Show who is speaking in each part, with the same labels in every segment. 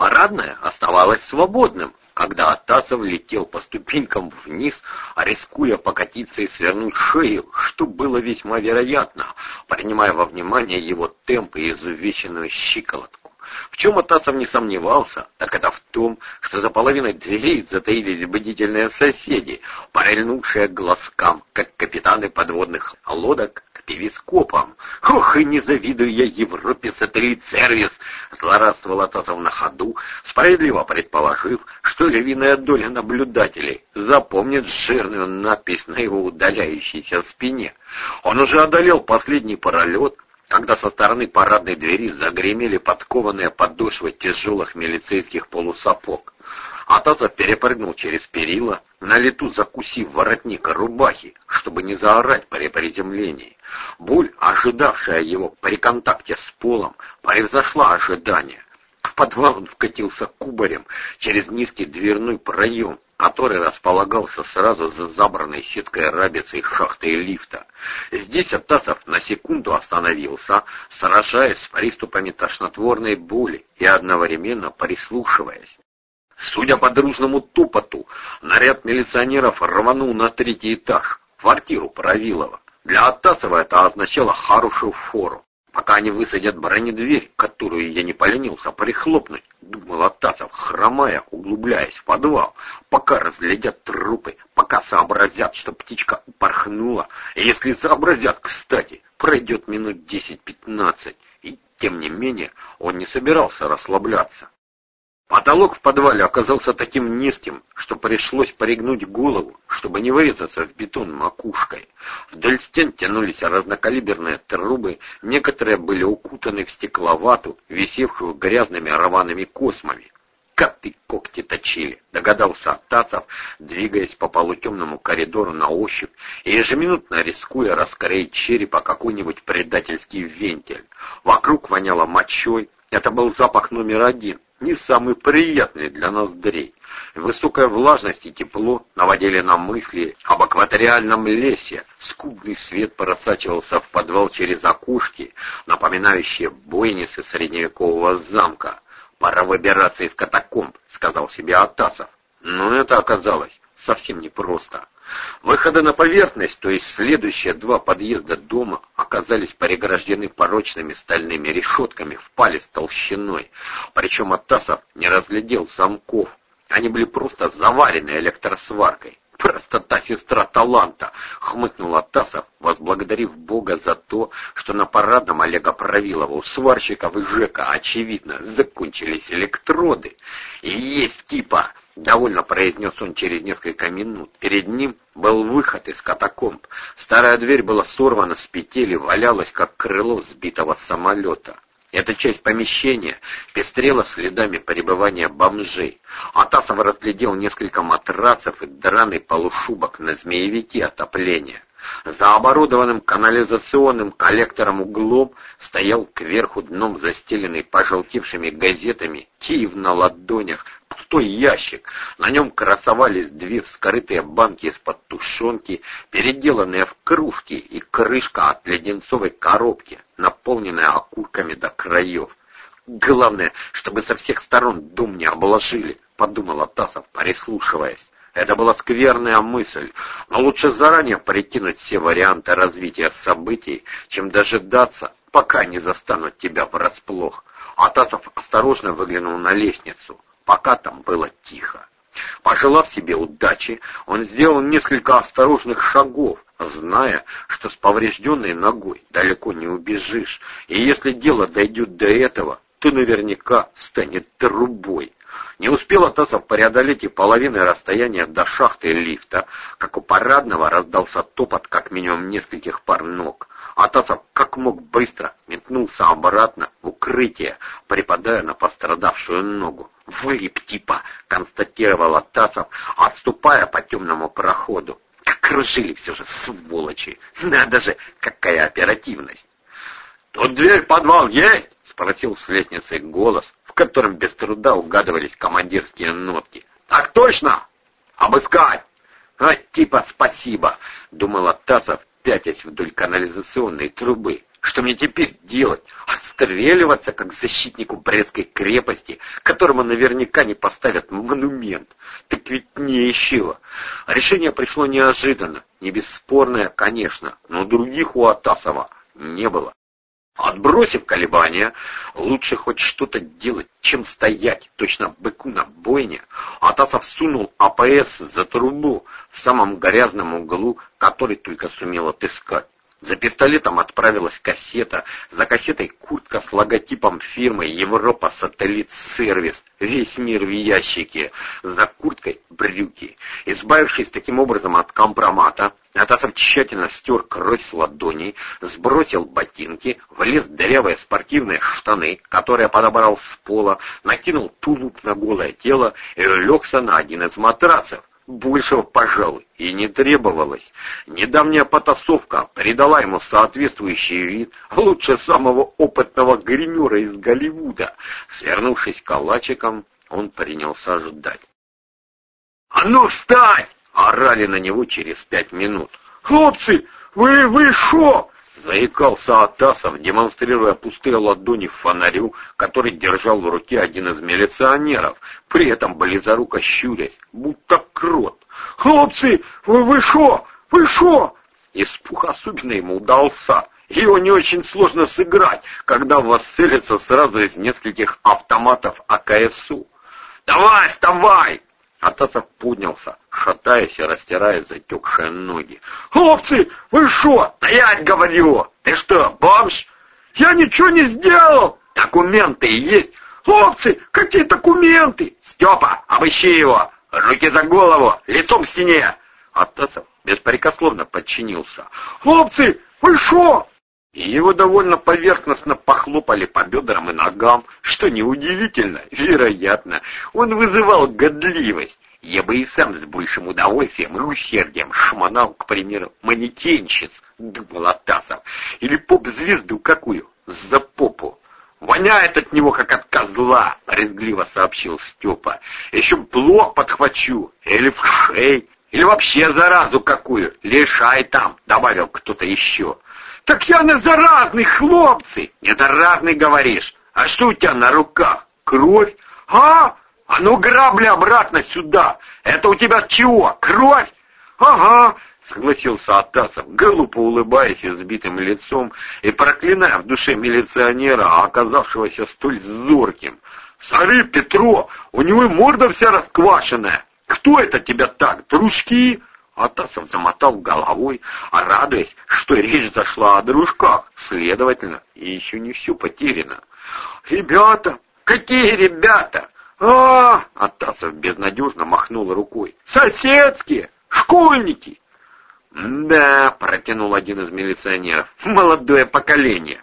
Speaker 1: Парадная оставалась свободным, когда Атасов летел по ступенькам вниз, рискуя покатиться и свернуть шею, что было весьма вероятно, принимая во внимание его темпы и изувеченную щиколотку. В чем Атасов не сомневался, так это в том, что за половиной дверей затаились бдительные соседи, парильнувшие глазкам, как капитаны подводных лодок перископом. Ох, и не завидую я Европе сателлит-сервис, злорадствовал Атасов на ходу, справедливо предположив, что львиная доля наблюдателей запомнит жирную надпись на его удаляющейся спине. Он уже одолел последний паралет, когда со стороны парадной двери загремели подкованные подошвы тяжелых милицейских полусапог. Атазов перепрыгнул через перила, на лету закусив воротник рубахи, чтобы не заорать при приземлении. Боль, ожидавшая его при контакте с полом, превзошла ожидания. В подвал он вкатился кубарем через низкий дверной проем, который располагался сразу за забранной сеткой рабицей шахты лифта. Здесь Атасов на секунду остановился, сражаясь с приступами тошнотворной боли и одновременно прислушиваясь. Судя по дружному тупоту, наряд милиционеров рванул на третий этаж, квартиру Правилова. Для Атасова это означало хорошую фору. Пока они высадят бронедверь, которую я не поленился прихлопнуть, думал Атасов, хромая, углубляясь в подвал, пока разглядят трупы, пока сообразят, что птичка упорхнула. И если сообразят, кстати, пройдет минут десять-пятнадцать. И тем не менее он не собирался расслабляться. Потолок в подвале оказался таким низким, что пришлось порегнуть голову, чтобы не вырезаться в бетон макушкой. Вдоль стен тянулись разнокалиберные трубы, некоторые были укутаны в стекловату, висевшую грязными рваными космами. «Коты когти точили», — догадался Тасов, двигаясь по полутемному коридору на ощупь и ежеминутно рискуя раскроить черепа какой-нибудь предательский вентиль. Вокруг воняло мочой, это был запах номер один, не самый приятный для ноздрей. Высокая влажность и тепло наводили на мысли об акваториальном лесе. Скудный свет просачивался в подвал через окушки, напоминающие бойницы средневекового замка. «Пора выбираться из катакомб», — сказал себе Атасов. Но это оказалось совсем непросто. Выходы на поверхность, то есть следующие два подъезда дома, оказались переграждены порочными стальными решетками в палец толщиной. Причем Атасов не разглядел замков. Они были просто заварены электросваркой. «Простота сестра таланта!» — хмыкнул Атасов, возблагодарив Бога за то, что на парадном Олега Правилова у сварщиков и Жека, очевидно, закончились электроды. «И есть типа!» — довольно произнес он через несколько минут. Перед ним был выход из катакомб. Старая дверь была сорвана с петель и валялась, как крыло сбитого самолета. Эта часть помещения пестрела следами пребывания бомжей. Атасов разглядел несколько матрасов и драный полушубок на змеевике отопления. За оборудованным канализационным коллектором углом стоял кверху дном застеленный пожелтевшими газетами Киев на ладонях пустой ящик. На нем красовались две вскрытые банки из-под тушенки, переделанные в кружки, и крышка от леденцовой коробки, наполненная окурками до краев. Главное, чтобы со всех сторон дом не обложили, подумал Атасов, прислушиваясь. Это была скверная мысль, но лучше заранее прикинуть все варианты развития событий, чем дожидаться, пока не застанут тебя врасплох. Атасов осторожно выглянул на лестницу пока там было тихо. Пожелав себе удачи, он сделал несколько осторожных шагов, зная, что с поврежденной ногой далеко не убежишь, и если дело дойдет до этого, то наверняка станет трубой. Не успел Атасов преодолеть и половины расстояния до шахты лифта, как у парадного раздался топот как минимум нескольких пар ног. Атасов как мог быстро метнулся обратно в укрытие, припадая на пострадавшую ногу. «Вылип типа», — констатировал Атасов, отступая по темному проходу. Окружили все же, сволочи! Надо же, какая оперативность! «Тут дверь подвал есть?» — спросил с лестницы голос, в котором без труда угадывались командирские нотки. «Так точно! Обыскать!» «А, типа спасибо!» — думал Атасов, пятясь вдоль канализационной трубы. Что мне теперь делать? Отстреливаться, как защитнику Брестской крепости, которому наверняка не поставят монумент? Так ведь не ищило. Решение пришло неожиданно, не бесспорное, конечно, но других у Атасова не было. Отбросив колебания, лучше хоть что-то делать, чем стоять, точно быку на бойне. Атасов сунул АПС за трубу в самом грязном углу, который только сумел отыскать. За пистолетом отправилась кассета, за кассетой куртка с логотипом фирмы «Европа Сателлит Сервис», весь мир в ящике, за курткой брюки. Избавившись таким образом от компромата, Атасов тщательно стер кровь с ладоней, сбросил ботинки, влез в дырявые спортивные штаны, которые подобрал с пола, накинул тулуп на голое тело и легся на один из матрасов. Большего, пожалуй, и не требовалось. Недавняя потасовка придала ему соответствующий вид, лучше самого опытного гримера из Голливуда. Свернувшись калачиком, он принялся ждать. «А ну встать!» — орали на него через пять минут. «Хлопцы, вы, вы шо?» Заикался Атасов, демонстрируя пустые ладони в фонарю, который держал в руке один из милиционеров, при этом близоруко щурясь, будто крот. «Хлопцы, вы, вы шо? Вы шо?» Испух особенно ему удался. Его не очень сложно сыграть, когда вас целятся сразу из нескольких автоматов АКСУ. «Давай, вставай!» Атасов поднялся, шатаясь и растирая затекшие ноги. «Хлопцы, вы что? Стоять, говорю! Ты что, бомж? Я ничего не сделал! Документы есть! Хлопцы, какие документы? Степа, обыщи его! Руки за голову, лицом к стене!» Атасов беспрекословно подчинился. «Хлопцы, вы что? И его довольно поверхностно похлопали по бедрам и ногам, что неудивительно, вероятно, он вызывал годливость. Я бы и сам с большим удовольствием и усердием шмонал, к примеру, манекенщиц, думал Атасов, или поп-звезду какую, за попу. «Воняет от него, как от козла!» — резгливо сообщил Степа. «Еще блок подхвачу, или в шей, или вообще заразу какую, лишай там!» — добавил кто-то еще. Так я не заразный, хлопцы. Не заразный, говоришь. А что у тебя на руках? Кровь? А? А ну грабли обратно сюда. Это у тебя чего? Кровь? Ага, согласился Атасов, глупо улыбаясь избитым лицом и проклиная в душе милиционера, оказавшегося столь зорким. «Смотри, Петро, у него морда вся расквашенная. Кто это тебя так, дружки?» Атасов замотал головой, а радуясь, что речь зашла о дружках, следовательно, и еще не все потеряно. «Ребята! Какие ребята? а Атасов безнадежно махнул рукой. «Соседские! Школьники!» «Да», — протянул один из милиционеров, — «молодое поколение».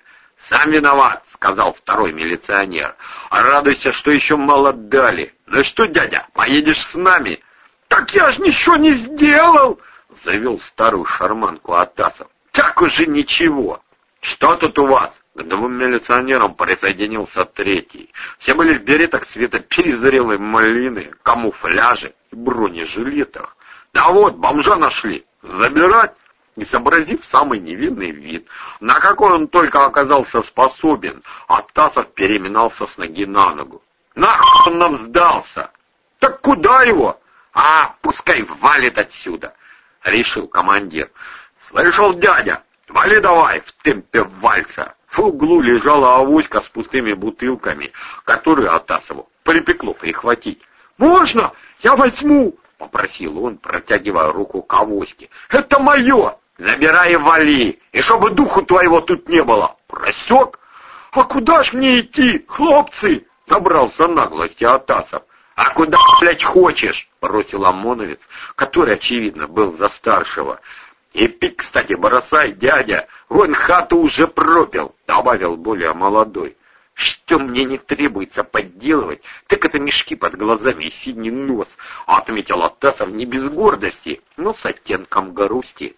Speaker 1: «Сам виноват», — сказал второй милиционер. «Радуйся, что еще мало дали. Ну что, дядя, поедешь с нами?» «Так я ж ничего не сделал!» — завел старую шарманку Атасов. «Так уже ничего! Что тут у вас?» К двум милиционерам присоединился третий. Все были в беретах цвета перезрелой малины, камуфляже и бронежилетах. «Да вот, бомжа нашли! Забирать!» И сообразив самый невинный вид, на какой он только оказался способен, Атасов переминался с ноги на ногу. «Нахуй он нам сдался!» «Так куда его?» «А, пускай валит отсюда!» — решил командир. «Слышал, дядя? Вали давай в темпе вальса!» В углу лежала авоська с пустыми бутылками, которые Атасову припекло прихватить. «Можно? Я возьму!» — попросил он, протягивая руку к авоське. «Это мое! Забирай вали! И чтобы духу твоего тут не было! Просек!» «А куда ж мне идти, хлопцы?» — набрался наглости Атасов. «А куда, блядь, хочешь?» — бросил ОМОНовец, который, очевидно, был за старшего. «И пик, кстати, бросай, дядя, вон хату уже пропил», — добавил более молодой. «Что мне не требуется подделывать, так это мешки под глазами и синий нос», — отметил Атасов не без гордости, но с оттенком грусти.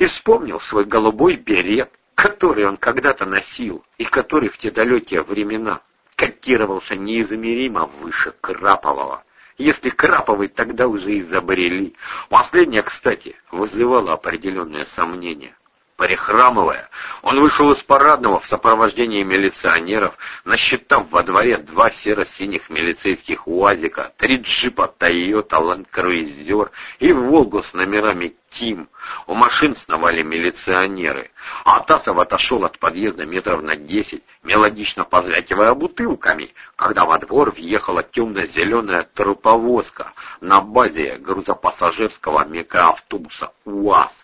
Speaker 1: И вспомнил свой голубой берет, который он когда-то носил, и который в те далекие времена котировался неизмеримо выше Крапового. Если Краповый тогда уже изобрели. Последнее, кстати, вызывало определенное сомнение. Прихрамывая, он вышел из парадного в сопровождении милиционеров, насчитав во дворе два серо-синих милицейских УАЗика, три джипа Тойота Cruiser и Волгу с номерами Тим. У машин сновали милиционеры. А Тасов отошел от подъезда метров на десять, мелодично позвякивая бутылками, когда во двор въехала темно-зеленая труповозка на базе грузопассажирского микроавтобуса УАЗ.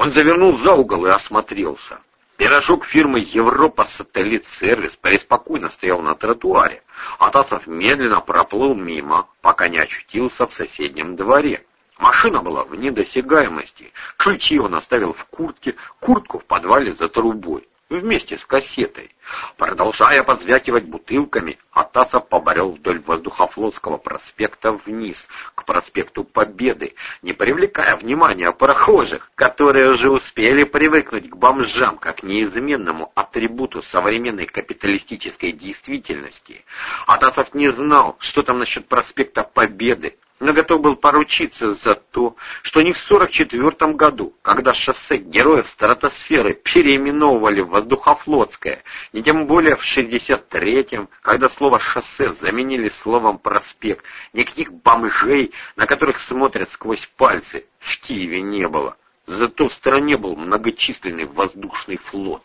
Speaker 1: Он завернул за угол и осмотрелся. Пирожок фирмы «Европа Сателлит Сервис» преспокойно стоял на тротуаре. Атасов медленно проплыл мимо, пока не очутился в соседнем дворе. Машина была в недосягаемости. Ключи он оставил в куртке, куртку в подвале за трубой вместе с кассетой. Продолжая подзвякивать бутылками, Атасов поборел вдоль Воздухофлотского проспекта вниз, к проспекту Победы, не привлекая внимания прохожих, которые уже успели привыкнуть к бомжам как неизменному атрибуту современной капиталистической действительности. Атасов не знал, что там насчет проспекта Победы, но готов был поручиться за то, что не в 44 году, когда шоссе Героев Стратосферы переименовывали в Воздухофлотское, не тем более в 63-м, когда слово «шоссе» заменили словом «проспект», никаких бомжей, на которых смотрят сквозь пальцы, в Киеве не было. Зато в стране был многочисленный воздушный флот.